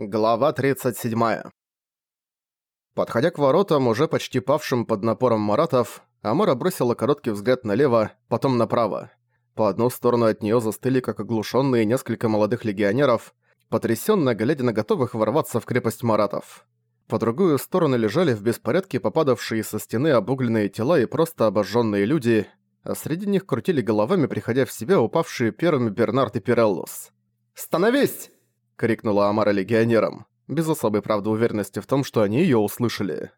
Глава 37. Подходя к воротам, уже почти павшим под напором маратов, Амара бросила короткий взгляд налево, потом направо. По одну сторону от неё застыли как оглушённые несколько молодых легионеров, потрясённо глядя на готовых ворваться в крепость маратов. По другую сторону лежали в беспорядке попадавшие со стены обугленные тела и просто обожжённые люди, а среди них крутили головами, приходя в себя упавшие первыми Бернард и Пиреллус. «Становись!» — крикнула Амара легионерам, без особой правды уверенности в том, что они её услышали.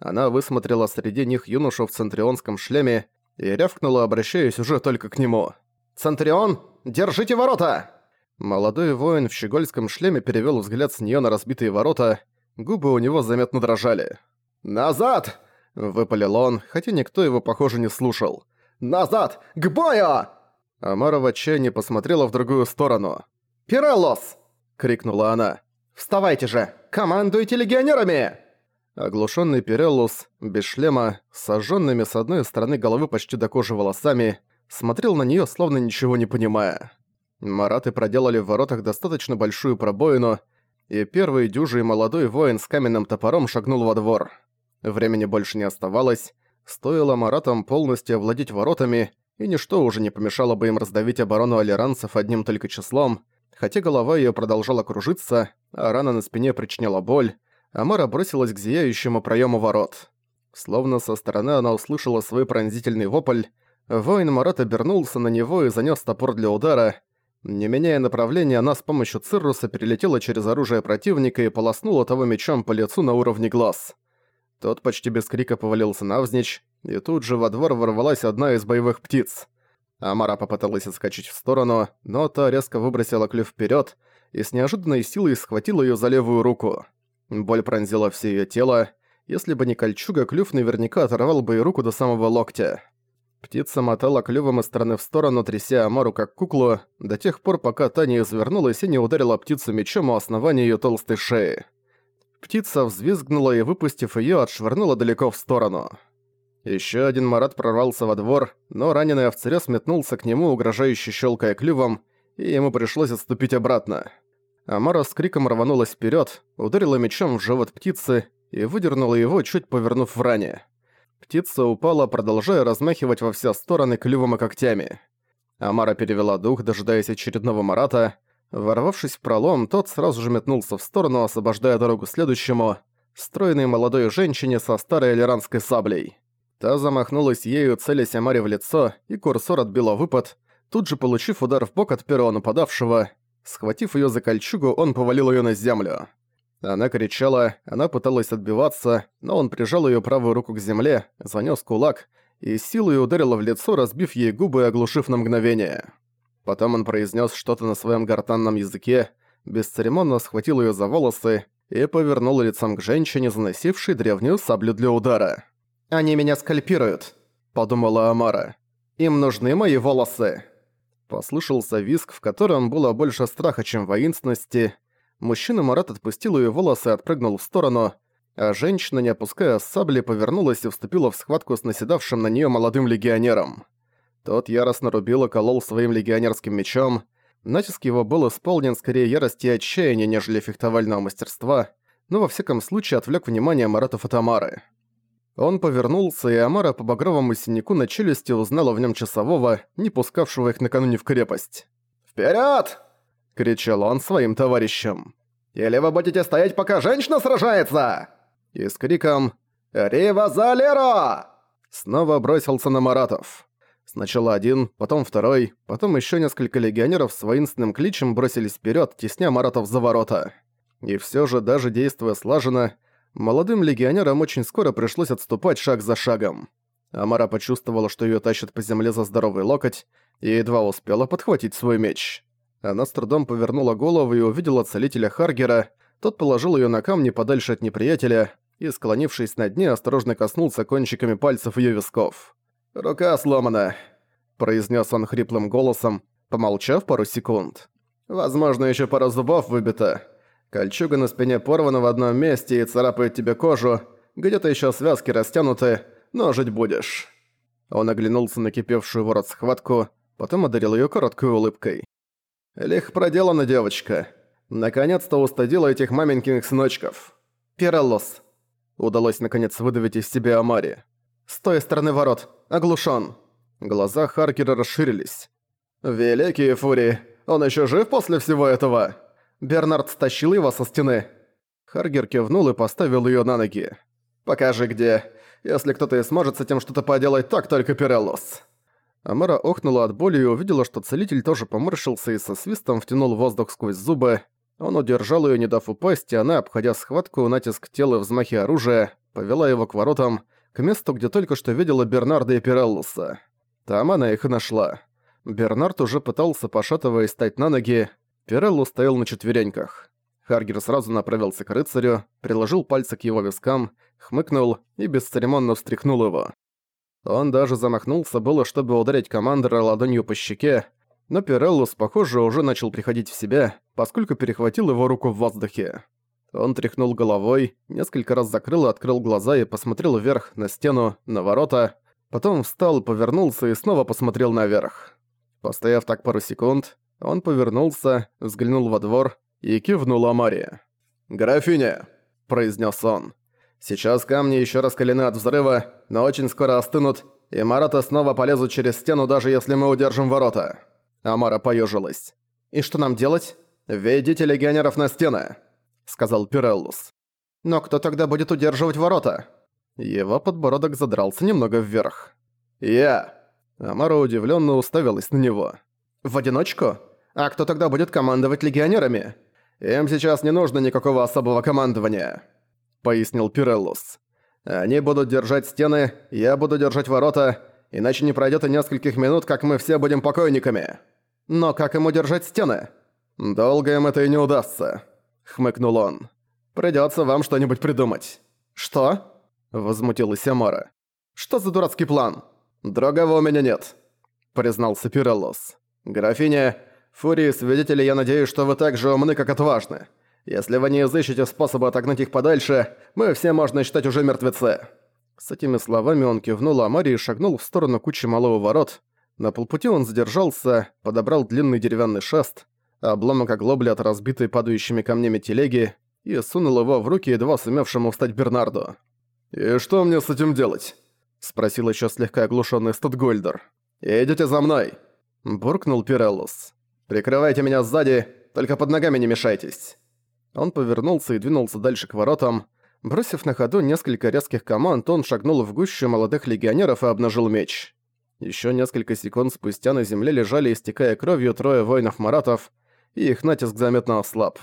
Она высмотрела среди них юношу в центрионском шлеме и рявкнула, обращаясь уже только к нему. «Центрион, держите ворота!» Молодой воин в щегольском шлеме перевёл взгляд с неё на разбитые ворота, губы у него заметно дрожали. «Назад!» — выпалил он, хотя никто его, похоже, не слушал. «Назад! К бою!» Амара в отчаянии посмотрела в другую сторону. «Пиреллос!» Крикнула она. «Вставайте же! Командуйте легионерами!» Оглушенный Пиреллус, без шлема, сожженными с одной стороны головы почти до кожи волосами, смотрел на нее, словно ничего не понимая. Мараты проделали в воротах достаточно большую пробоину, и первый дюжий молодой воин с каменным топором шагнул во двор. Времени больше не оставалось, стоило Маратам полностью овладеть воротами, и ничто уже не помешало бы им раздавить оборону алиранцев одним только числом, Хотя голова её продолжала кружиться, а рана на спине причиняла боль, Амара бросилась к зияющему проёму ворот. Словно со стороны она услышала свой пронзительный вопль, воин Марат обернулся на него и занёс топор для удара. Не меняя направления, она с помощью Цирруса перелетела через оружие противника и полоснула того мечом по лицу на уровне глаз. Тот почти без крика повалился навзничь, и тут же во двор ворвалась одна из боевых птиц. Амара попыталась отскочить в сторону, но та резко выбросила клюв вперед и с неожиданной силой схватила ее за левую руку. Боль пронзила все ее тело. Если бы не кольчуга, клюв наверняка оторвал бы и руку до самого локтя. Птица мотала клювом из стороны в сторону, тряся Амару как куклу, до тех пор, пока та не извернулась и не ударила птицу мечом у основания ее толстой шеи. Птица взвизгнула и, выпустив ее, отшвырнула далеко в сторону. Еще один Марат прорвался во двор, но раненый овцерёс метнулся к нему, угрожающе щелкая клювом, и ему пришлось отступить обратно. Амара с криком рванулась вперед, ударила мечом в живот птицы и выдернула его, чуть повернув в ране. Птица упала, продолжая размахивать во все стороны клювом и когтями. Амара перевела дух, дожидаясь очередного Марата. Ворвавшись в пролом, тот сразу же метнулся в сторону, освобождая дорогу следующему, стройной молодой женщине со старой элеранской саблей. Та замахнулась ею, целясь Амаре в лицо, и курсор отбила выпад, тут же получив удар в бок от первого нападавшего. Схватив её за кольчугу, он повалил её на землю. Она кричала, она пыталась отбиваться, но он прижал её правую руку к земле, занёс кулак и силой ударил в лицо, разбив ей губы и оглушив на мгновение. Потом он произнёс что-то на своём гортанном языке, бесцеремонно схватил её за волосы и повернул лицом к женщине, заносившей древнюю саблю для удара. «Они меня скальпируют», — подумала Амара. «Им нужны мои волосы». Послышался виск, в котором было больше страха, чем воинственности. Мужчина Марат отпустил ее волосы и отпрыгнул в сторону, а женщина, не опуская сабли, повернулась и вступила в схватку с наседавшим на нее молодым легионером. Тот яростно рубил и колол своим легионерским мечом. Натиск его был исполнен скорее ярости и отчаяния, нежели фехтовального мастерства, но во всяком случае отвлек внимание Марата Фатамары. Он повернулся, и Амара по багровому синяку на челюсти узнала в нем часового, не пускавшего их накануне в крепость. «Вперед!» — кричал он своим товарищам. «Или вы будете стоять, пока женщина сражается?» И с криком «Рива за Леро!» снова бросился на Маратов. Сначала один, потом второй, потом еще несколько легионеров с воинственным кличем бросились вперед, тесня Маратов за ворота. И все же, даже действуя слаженно, Молодым легионерам очень скоро пришлось отступать шаг за шагом. Амара почувствовала, что её тащат по земле за здоровый локоть, и едва успела подхватить свой меч. Она с трудом повернула голову и увидела целителя Харгера, тот положил её на камни подальше от неприятеля и, склонившись над ней, осторожно коснулся кончиками пальцев её висков. «Рука сломана», — произнес он хриплым голосом, помолчав пару секунд. «Возможно, ещё пара зубов выбита. Кольчуга на спине порвана в одном месте и царапает тебе кожу, где-то еще связки растянуты, но жить будешь». Он оглянулся на кипевшую ворот схватку, потом одарил ее короткой улыбкой. «Лих проделана, девочка. Наконец-то устыдила этих маменькиных сыночков. Пиреллос. Удалось наконец выдавить из себя Амари. С той стороны ворот. Оглушен. Глаза Харкера расширились. «Великие фурии! Он еще жив после всего этого?» Бернард стащил его со стены. Харгер кивнул и поставил ее на ноги. «Покажи, где. Если кто-то и сможет с этим что-то поделать, так только Пиреллос». Амара охнула от боли и увидела, что целитель тоже поморщился и со свистом втянул воздух сквозь зубы. Он удержал ее, не дав упасть, и она, обходя схватку, натиск тела взмахи оружия, повела его к воротам, к месту, где только что видела Бернарда и Пиреллуса. Там она их и нашла. Бернард уже пытался, пошатываясь, стать на ноги. Пиреллу стоял на четвереньках. Харгер сразу направился к рыцарю, приложил пальцы к его вискам, хмыкнул и бесцеремонно встряхнул его. Он даже замахнулся было, чтобы ударить командора ладонью по щеке, но Пиреллус, похоже, уже начал приходить в себя, поскольку перехватил его руку в воздухе. Он тряхнул головой, несколько раз закрыл и открыл глаза и посмотрел вверх, на стену, на ворота, потом встал, повернулся и снова посмотрел наверх. Постояв так пару секунд, он повернулся, взглянул во двор и кивнул Амари. «Графиня!» – произнес он. «Сейчас камни еще раскалены от взрыва, но очень скоро остынут, и Марата снова полезут через стену, даже если мы удержим ворота». Амара поежилась. «И что нам делать?» «Ведите легионеров на стены», — сказал Пиреллус. «Но кто тогда будет удерживать ворота?» Его подбородок задрался немного вверх. «Я!» Амара удивленно уставилась на него. «В одиночку? А кто тогда будет командовать легионерами?» «Им сейчас не нужно никакого особого командования», — пояснил Пиреллус. «Они будут держать стены, я буду держать ворота, иначе не пройдет и нескольких минут, как мы все будем покойниками». «Но как ему держать стены?» «Долго им это и не удастся», — хмыкнул он. «Придётся вам что-нибудь придумать». «Что?» — возмутилась Амара. «Что за дурацкий план?» «Другого у меня нет», — признался Пиреллос. «Графиня, Фурии свидетели, я надеюсь, что вы так же умны, как отважны. Если вы не изыщете способа отогнать их подальше, мы все можно считать уже мертвецы». С этими словами он кивнул Амари и шагнул в сторону кучи малого ворот, на полпути он задержался, подобрал длинный деревянный шест, обломок оглобли от разбитой падающими камнями телеги и сунул его в руки едва сумевшему встать Бернарду. «И что мне с этим делать?» — спросил еще слегка оглушенный Статгольдер. «Идите за мной!» — буркнул Пиреллус. «Прикрывайте меня сзади, только под ногами не мешайтесь!» Он повернулся и двинулся дальше к воротам. Бросив на ходу несколько резких команд, он шагнул в гущу молодых легионеров и обнажил меч. Еще несколько секунд спустя на земле лежали, истекая кровью, трое воинов-маратов, и их натиск заметно ослаб.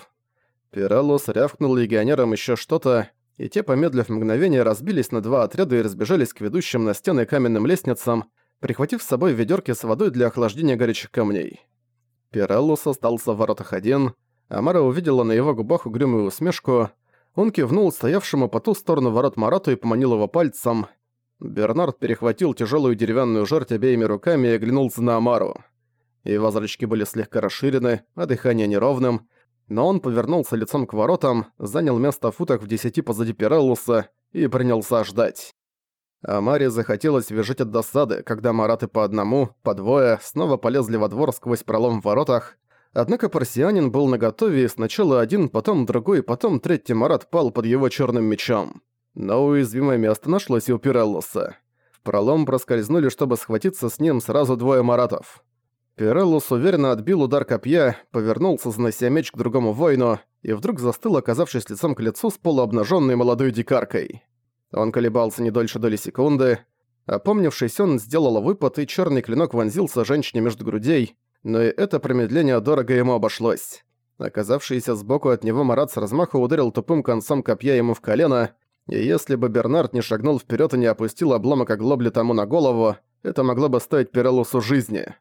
Пираллус рявкнул легионерам еще что-то, и те, помедлив мгновение, разбились на два отряда и разбежались к ведущим на стены каменным лестницам, прихватив с собой ведерки с водой для охлаждения горячих камней. Пираллус остался в воротах один, Амара увидела на его губах угрюмую усмешку, он кивнул стоявшему по ту сторону ворот Марату и поманил его пальцем, Бернард перехватил тяжелую деревянную жерть обеими руками и оглянулся на Амару. Его зрачки были слегка расширены, а дыхание неровным, но он повернулся лицом к воротам, занял место в футах в десяти позади Пиреллуса и принялся ждать. Амаре захотелось визжать от досады, когда мараты по одному, по двое, снова полезли во двор сквозь пролом в воротах, однако парсианин был наготове и сначала один, потом другой, потом третий марат пал под его черным мечом. Но уязвимое место нашлось и у Пиреллуса. В пролом проскользнули, чтобы схватиться с ним сразу двое маратов. Пиреллус уверенно отбил удар копья, повернулся, занося меч к другому воину, и вдруг застыл, оказавшись лицом к лицу с полуобнаженной молодой дикаркой. Он колебался не дольше доли секунды. Опомнившись, он сделал выпад, и черный клинок вонзился женщине между грудей, но и это промедление дорого ему обошлось. Оказавшийся сбоку от него Марат с размаху ударил тупым концом копья ему в колено, и если бы Бернард не шагнул вперед и не опустил обломок оглобли тому на голову, это могло бы стоить Пирелусу жизни.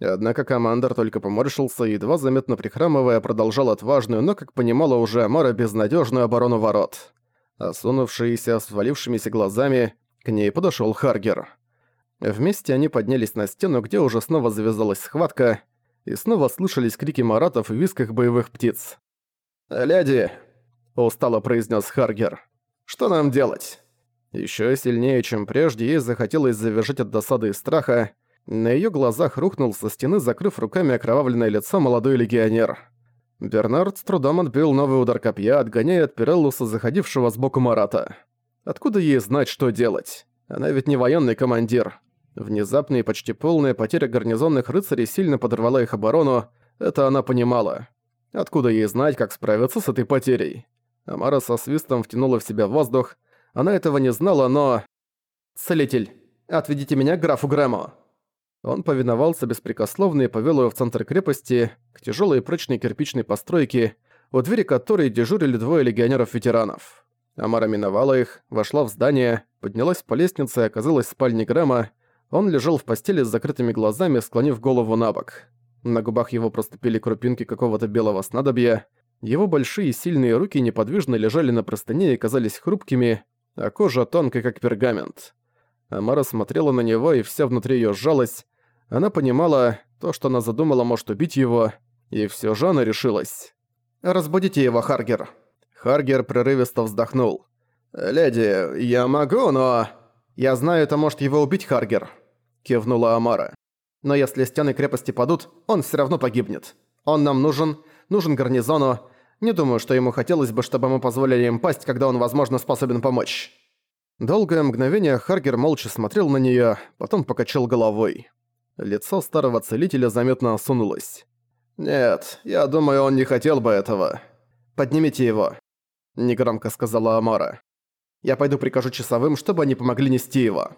Однако командор только поморщился и, едва заметно прихрамывая, продолжал отважную, но, как понимала уже Амара, безнадежную оборону ворот. Осунувшиеся, с глазами, к ней подошел Харгер. Вместе они поднялись на стену, где уже снова завязалась схватка, и снова слышались крики маратов и висках боевых птиц. «Леди!» – устало произнес Харгер. Что нам делать?» Еще сильнее, чем прежде, ей захотелось завершить от досады и страха. На ее глазах рухнул со стены, закрыв руками окровавленное лицо молодой легионер. Бернард с трудом отбил новый удар копья, отгоняя от Пиреллуса, заходившего сбоку Марата. Откуда ей знать, что делать? Она ведь не военный командир. Внезапная и почти полная потеря гарнизонных рыцарей сильно подорвала их оборону, это она понимала. Откуда ей знать, как справиться с этой потерей? Амара со свистом втянула в себя воздух. Она этого не знала, но... «Целитель, отведите меня к графу Грэму». Он повиновался беспрекословно и повел её в центр крепости, к тяжёлой и прочной кирпичной постройке, у двери которой дежурили двое легионеров-ветеранов. Амара миновала их, вошла в здание, поднялась по лестнице и оказалась в спальне Грэма. Он лежал в постели с закрытыми глазами, склонив голову на бок. На губах его проступили крупинки какого-то белого снадобья. Его большие сильные руки неподвижно лежали на простыне и казались хрупкими, а кожа тонкой, как пергамент. Амара смотрела на него, и вся внутри её сжалась. Она понимала, то, что она задумала, может убить его, и всё же она решилась. «Разбудите его, Харгер». Харгер прерывисто вздохнул. «Леди, я могу, но...» «Я знаю, это может его убить, Харгер», — кивнула Амара. «Но если стены крепости падут, он всё равно погибнет. Он нам нужен, нужен гарнизону. Не думаю, что ему хотелось бы, чтобы мы позволили им пасть, когда он, возможно, способен помочь». Долгое мгновение Харгер молча смотрел на неё, потом покачал головой. Лицо старого целителя заметно осунулось. «Нет, я думаю, он не хотел бы этого. Поднимите его», — негромко сказала Амара. «Я пойду прикажу часовым, чтобы они помогли нести его».